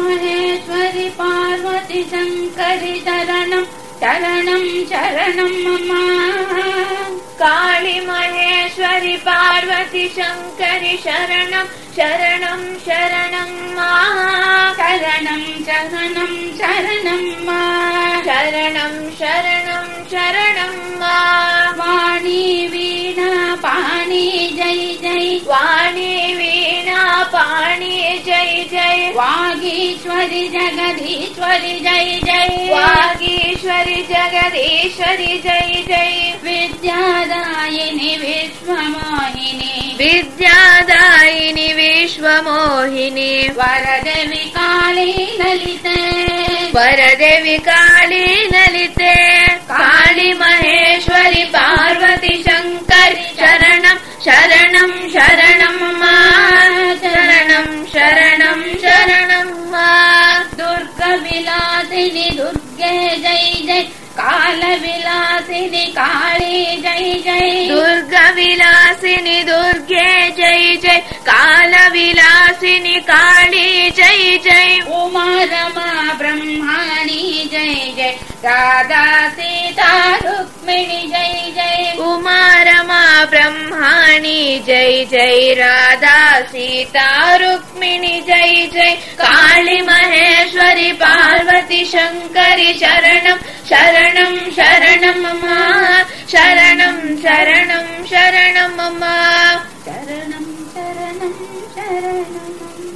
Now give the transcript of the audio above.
महेश्वरि पार्वती शङ्करि शरणं शरणं शरणं मम। काळि महेश्वरि पार्वती शङ्करि शरणं शरणं शरणं मा। शरणं शरणं शरणं मा। शरणं शरणं शरणं मा। वाणी वीणा पाणि जय जय। वाणी वीणा पाणि जय जय। वागीश्वरि जगदीश्वरि जय जय। वागीश्वरि जगदीश्वरि जय जय। विद्यादायिनि विश्वमोहिनि। विद्यादायिनि विश्वमोहिनि। वरदेवि काली ललिते। वरदेवि काली ललिते। काली महेश्वरि पार्वती शङ्करि शरणं शरणं कालविलासिनि काली जय जय। उमा रमा ब्रह्माणि जय जय। राधा सीता रुक्मिणि जय जय। उमा रमा ब्रह्माणि जय जय। राधा सीता रुक्मिणि जय जय। काली महेश्वरि पार्वती शङ्करि शरणं शरणं शरणं मम शरणं शरणं शरणं मम शरणं शरणम्